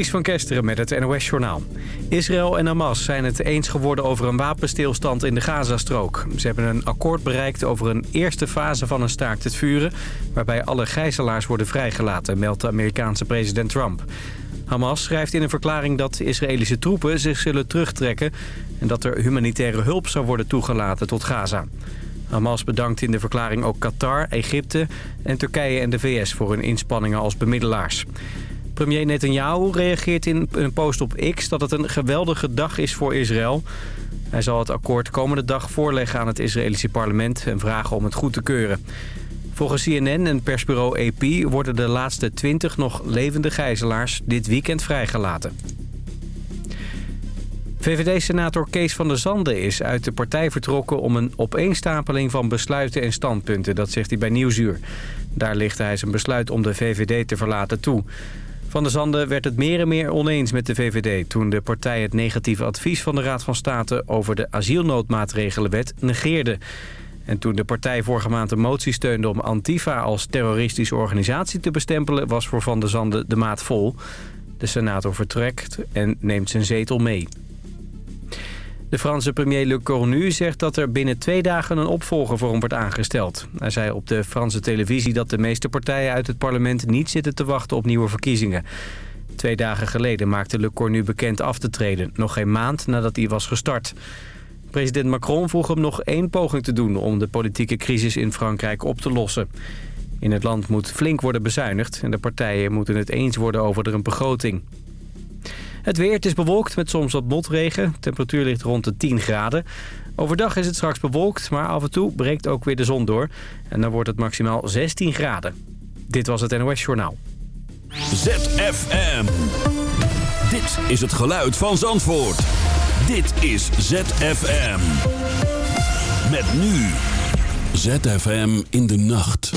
Ties van Kesteren met het NOS-journaal. Israël en Hamas zijn het eens geworden over een wapenstilstand in de Gazastrook. Ze hebben een akkoord bereikt over een eerste fase van een staakt het vuren... waarbij alle gijzelaars worden vrijgelaten, meldt de Amerikaanse president Trump. Hamas schrijft in een verklaring dat Israëlische troepen zich zullen terugtrekken... en dat er humanitaire hulp zou worden toegelaten tot Gaza. Hamas bedankt in de verklaring ook Qatar, Egypte en Turkije en de VS voor hun inspanningen als bemiddelaars. Premier Netanyahu reageert in een post op X dat het een geweldige dag is voor Israël. Hij zal het akkoord komende dag voorleggen aan het Israëlische parlement en vragen om het goed te keuren. Volgens CNN en persbureau AP worden de laatste 20 nog levende gijzelaars dit weekend vrijgelaten. VVD-senator Kees van der Zanden is uit de partij vertrokken om een opeenstapeling van besluiten en standpunten. Dat zegt hij bij Nieuwsuur. Daar lichtte hij zijn besluit om de VVD te verlaten toe. Van der Zanden werd het meer en meer oneens met de VVD... toen de partij het negatieve advies van de Raad van State... over de asielnoodmaatregelenwet negeerde. En toen de partij vorige maand een motie steunde om Antifa als terroristische organisatie te bestempelen... was voor Van der Zanden de maat vol. De senator vertrekt en neemt zijn zetel mee. De Franse premier Le Cornu zegt dat er binnen twee dagen een opvolger voor hem wordt aangesteld. Hij zei op de Franse televisie dat de meeste partijen uit het parlement niet zitten te wachten op nieuwe verkiezingen. Twee dagen geleden maakte Le Cornu bekend af te treden, nog geen maand nadat hij was gestart. President Macron vroeg hem nog één poging te doen om de politieke crisis in Frankrijk op te lossen. In het land moet flink worden bezuinigd en de partijen moeten het eens worden over een begroting. Het weer, het is bewolkt met soms wat motregen. temperatuur ligt rond de 10 graden. Overdag is het straks bewolkt, maar af en toe breekt ook weer de zon door. En dan wordt het maximaal 16 graden. Dit was het NOS Journaal. ZFM. Dit is het geluid van Zandvoort. Dit is ZFM. Met nu. ZFM in de nacht.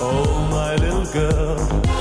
Oh, my little girl.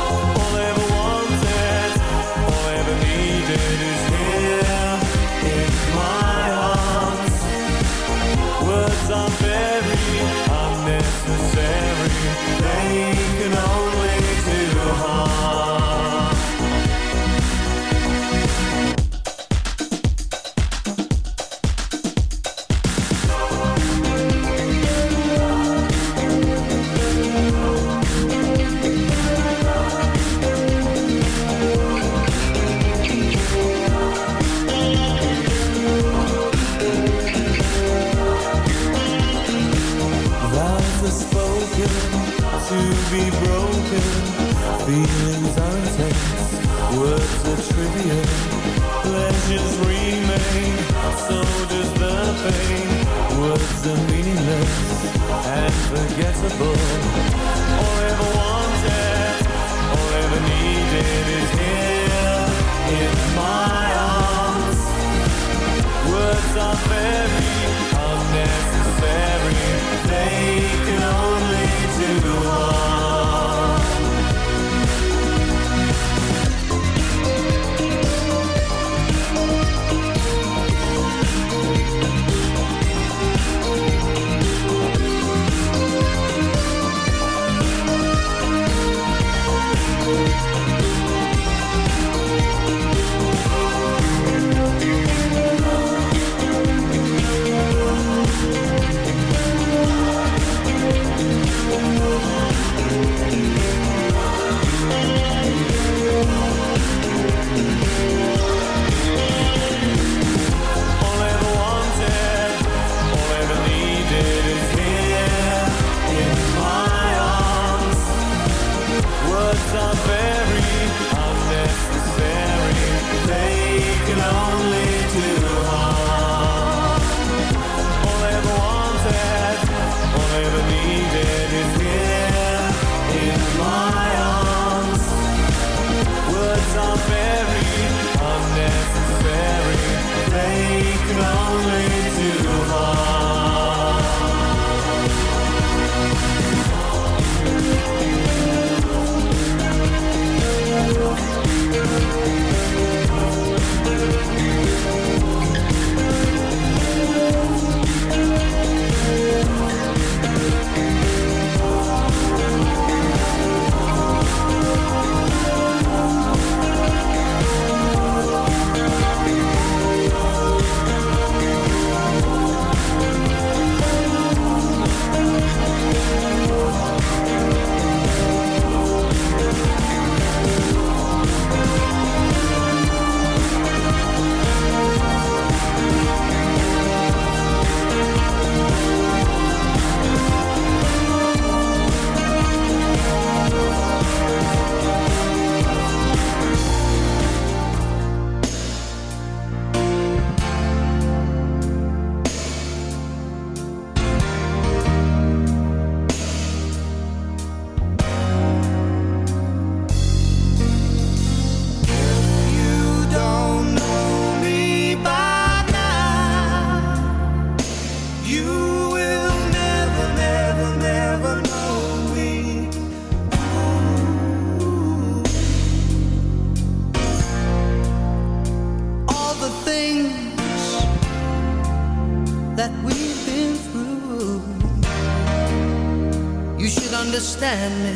understand me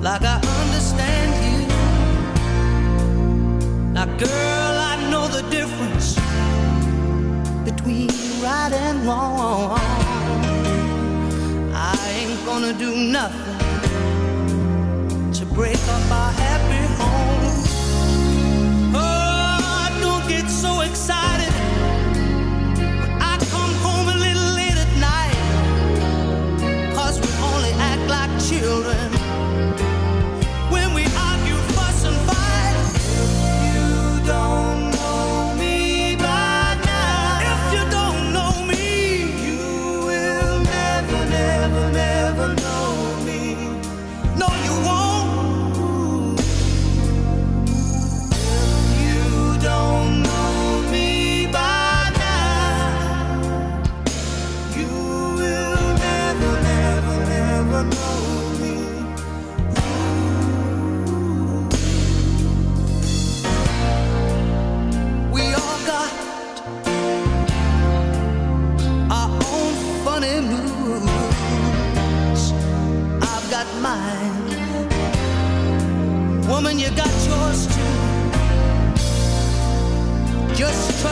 like I understand you. Now, girl, I know the difference between right and wrong. I ain't gonna do nothing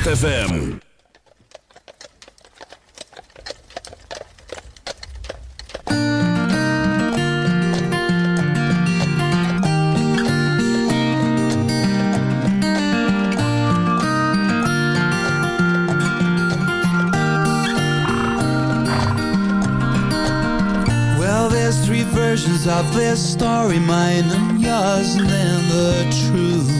ZFM. versions of this story, mine and yours, and then the truth.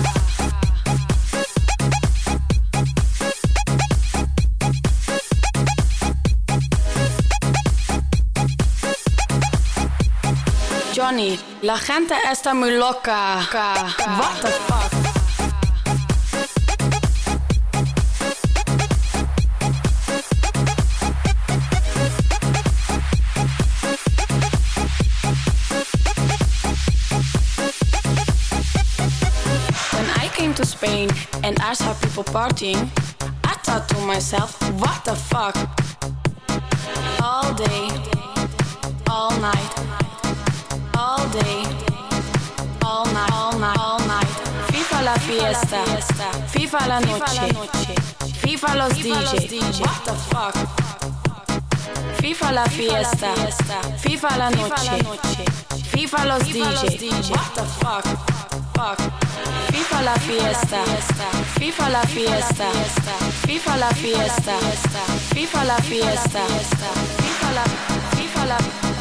La gente está muy loca. What the fuck? When I came to Spain and I saw people partying, I thought to myself, what the fuck? All day, all night, all day, all night, all night, all night. Viva la fiesta, viva la noche, viva los DJ. What the fuck? Viva la fiesta, viva la noche, viva los DJ. What the fuck? Fuck. Viva la fiesta, viva la fiesta, viva la fiesta, viva la fiesta, viva la, viva la,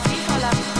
viva la,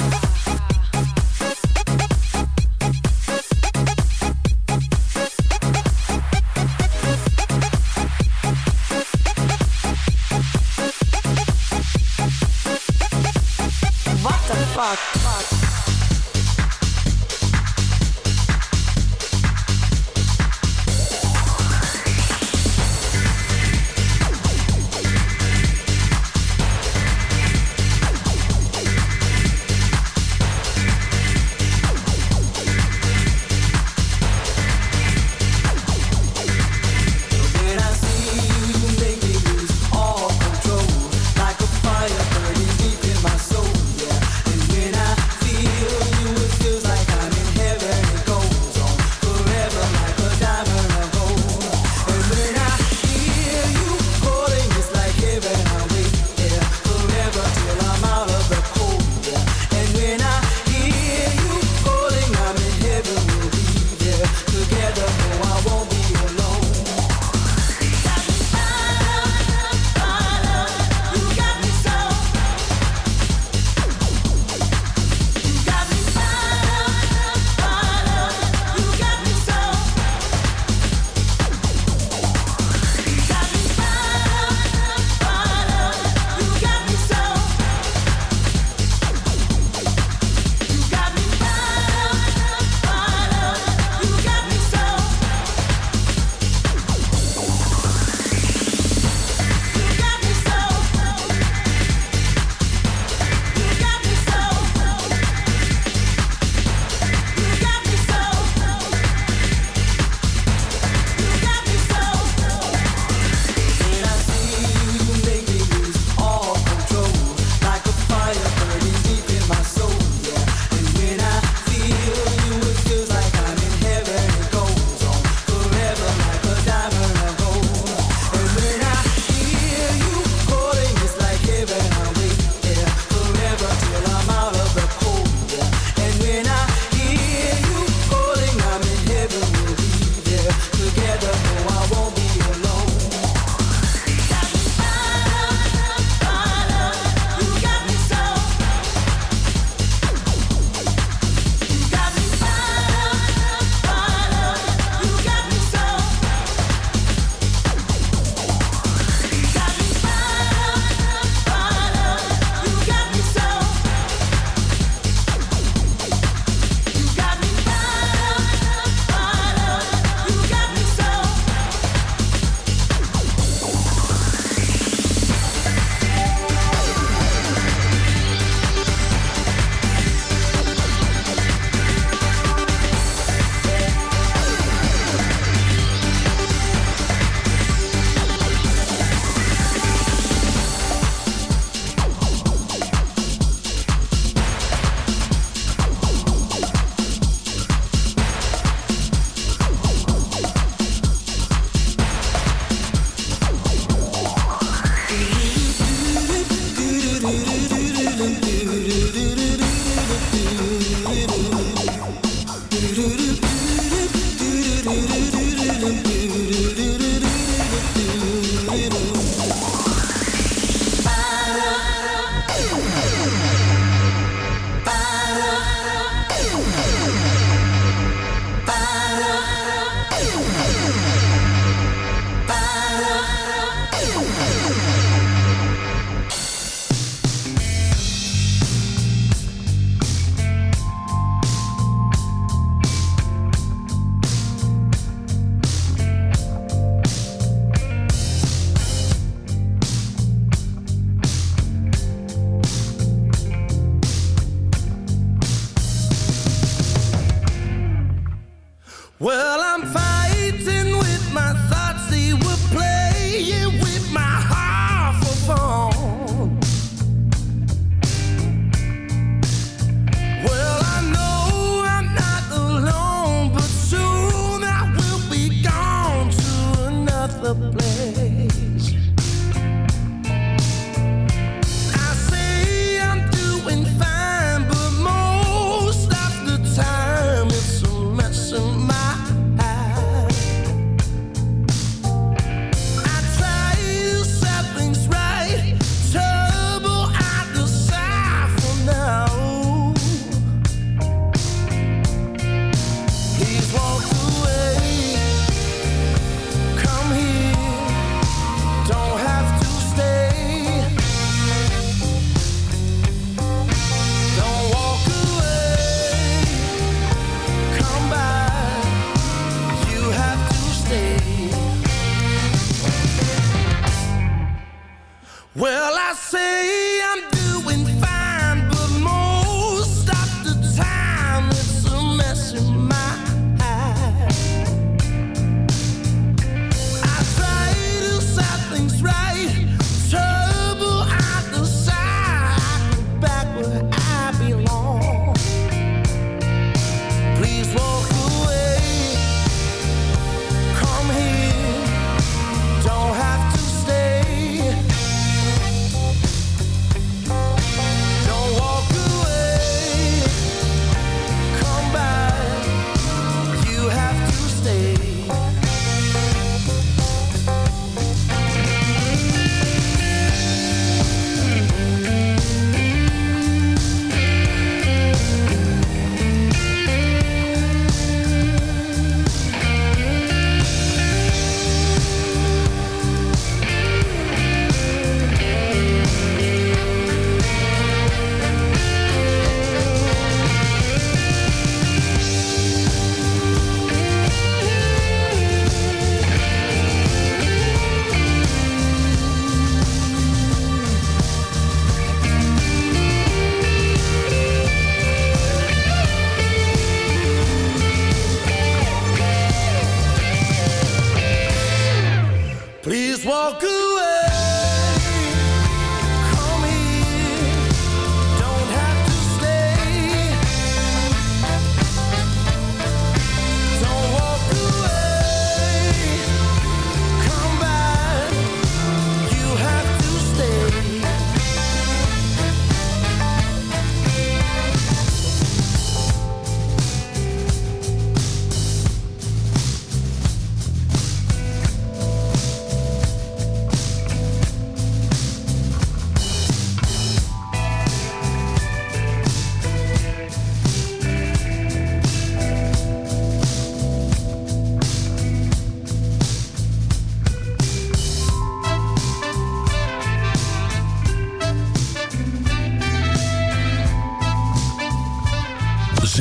The fuck?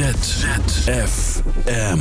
ZFM.